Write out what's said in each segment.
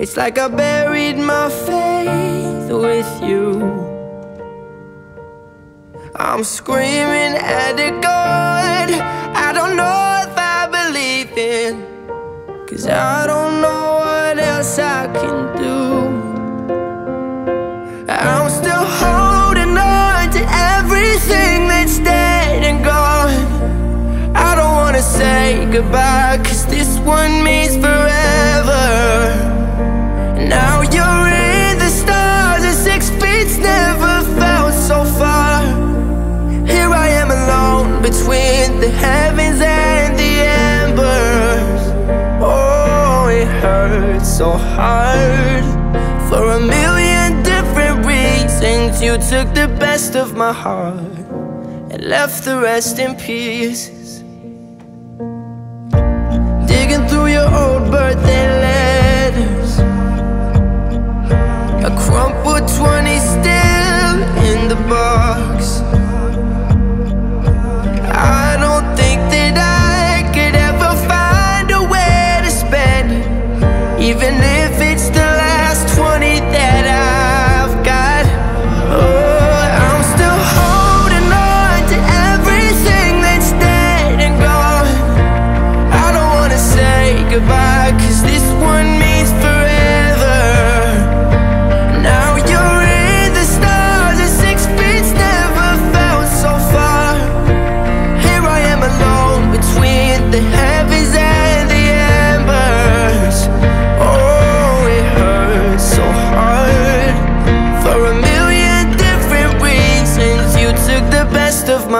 It's like I buried my faith with you. I'm screaming at the God I don't know if I believe in. Cause I don't know what else I can do. I'm still holding on to everything that's dead and gone. I don't wanna say goodbye, cause this one means forever. It hurts so hard for a million different reasons. You took the best of my heart and left the rest in pieces. Digging through your old birthday it's the last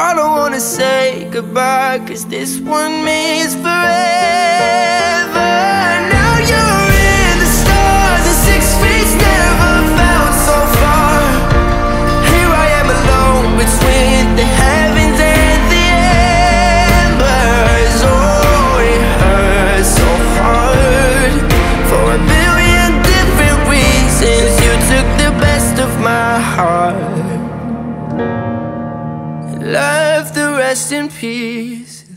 I don't wanna say goodbye, cause this one means forever. Left the rest in peace.